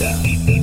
Beatdown.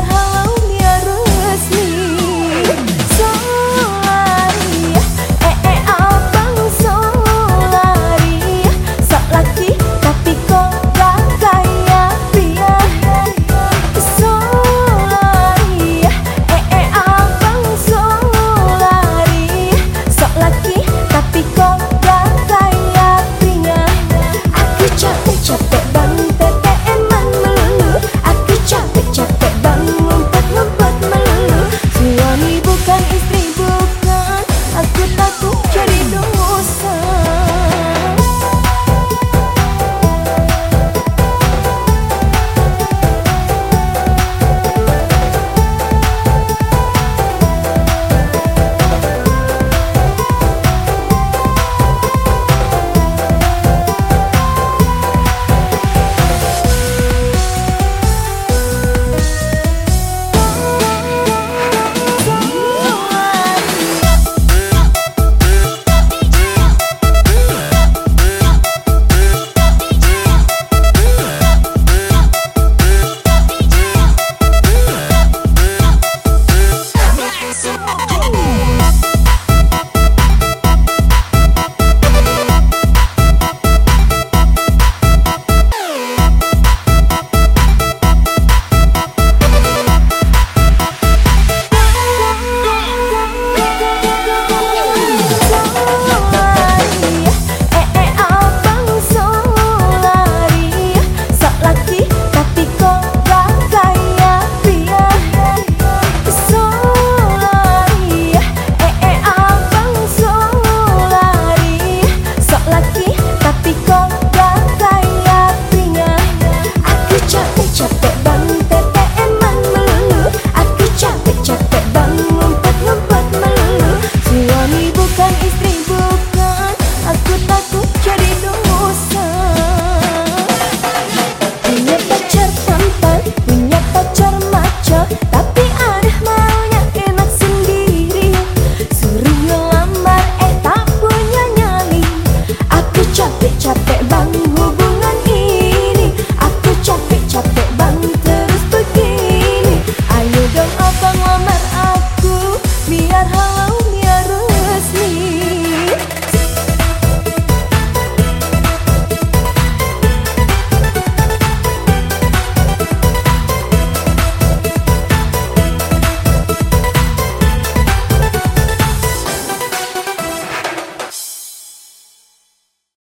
that high Biar halau